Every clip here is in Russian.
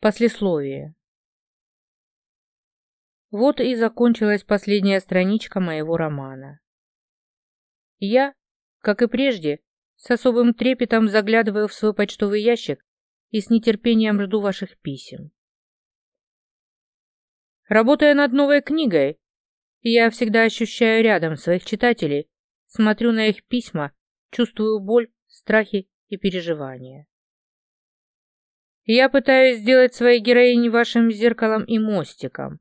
Послесловие. Вот и закончилась последняя страничка моего романа. Я, как и прежде, с особым трепетом заглядываю в свой почтовый ящик и с нетерпением жду ваших писем. Работая над новой книгой, я всегда ощущаю рядом своих читателей, смотрю на их письма, чувствую боль, страхи и переживания. Я пытаюсь сделать своей героини вашим зеркалом и мостиком,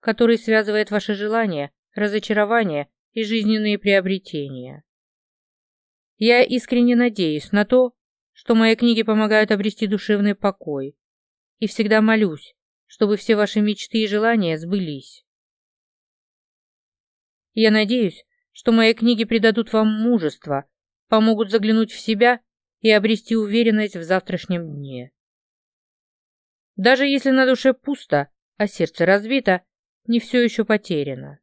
который связывает ваши желания, разочарования и жизненные приобретения. Я искренне надеюсь на то, что мои книги помогают обрести душевный покой, и всегда молюсь, чтобы все ваши мечты и желания сбылись. Я надеюсь, что мои книги придадут вам мужество, помогут заглянуть в себя и обрести уверенность в завтрашнем дне. Даже если на душе пусто, а сердце разбито, не все еще потеряно.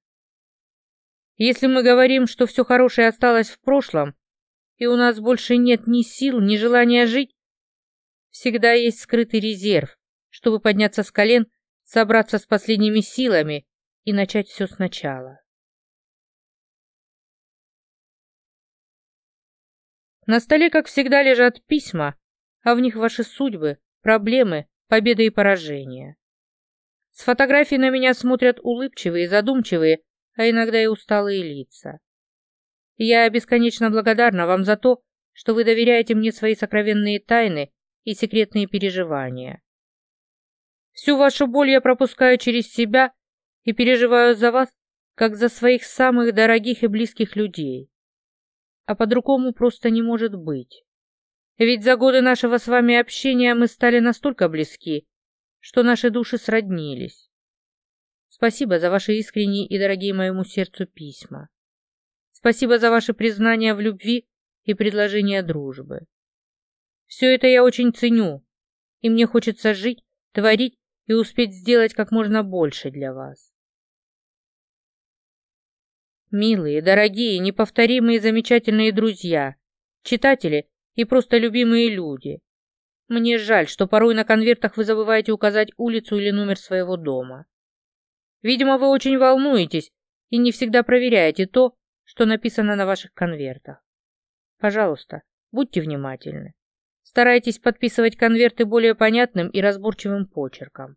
Если мы говорим, что все хорошее осталось в прошлом, и у нас больше нет ни сил, ни желания жить, всегда есть скрытый резерв, чтобы подняться с колен, собраться с последними силами и начать все сначала. На столе, как всегда, лежат письма, а в них ваши судьбы, проблемы, победы и поражения. С фотографий на меня смотрят улыбчивые, задумчивые, а иногда и усталые лица. Я бесконечно благодарна вам за то, что вы доверяете мне свои сокровенные тайны и секретные переживания. Всю вашу боль я пропускаю через себя и переживаю за вас, как за своих самых дорогих и близких людей. А по-другому просто не может быть. Ведь за годы нашего с вами общения мы стали настолько близки, что наши души сроднились. Спасибо за ваши искренние и дорогие моему сердцу письма. Спасибо за ваши признания в любви и предложения дружбы. Все это я очень ценю, и мне хочется жить, творить и успеть сделать как можно больше для вас. Милые, дорогие, неповторимые, замечательные друзья, читатели и просто любимые люди. Мне жаль, что порой на конвертах вы забываете указать улицу или номер своего дома. Видимо, вы очень волнуетесь и не всегда проверяете то, что написано на ваших конвертах. Пожалуйста, будьте внимательны. Старайтесь подписывать конверты более понятным и разборчивым почерком.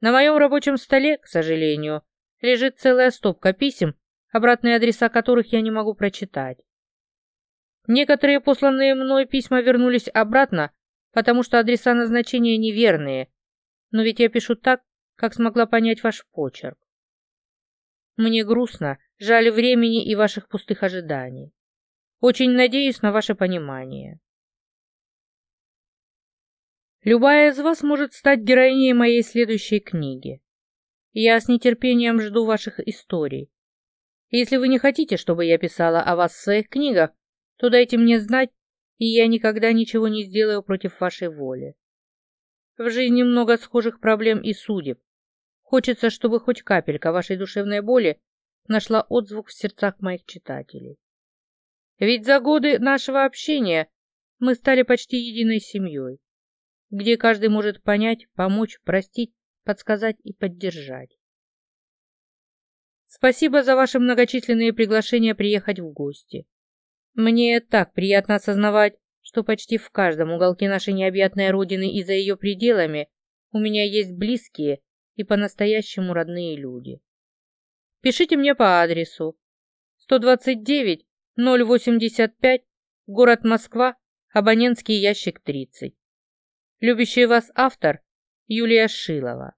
На моем рабочем столе, к сожалению, лежит целая стопка писем, обратные адреса которых я не могу прочитать. Некоторые посланные мной письма вернулись обратно, потому что адреса назначения неверные, но ведь я пишу так, как смогла понять ваш почерк. Мне грустно, жаль времени и ваших пустых ожиданий. Очень надеюсь на ваше понимание. Любая из вас может стать героиней моей следующей книги. Я с нетерпением жду ваших историй. Если вы не хотите, чтобы я писала о вас в своих книгах, то дайте мне знать, и я никогда ничего не сделаю против вашей воли. В жизни много схожих проблем и судеб. Хочется, чтобы хоть капелька вашей душевной боли нашла отзвук в сердцах моих читателей. Ведь за годы нашего общения мы стали почти единой семьей, где каждый может понять, помочь, простить, подсказать и поддержать. Спасибо за ваши многочисленные приглашения приехать в гости. Мне так приятно осознавать, что почти в каждом уголке нашей необъятной родины и за ее пределами у меня есть близкие и по-настоящему родные люди. Пишите мне по адресу 129 085, город Москва, абонентский ящик 30. Любящий вас автор Юлия Шилова.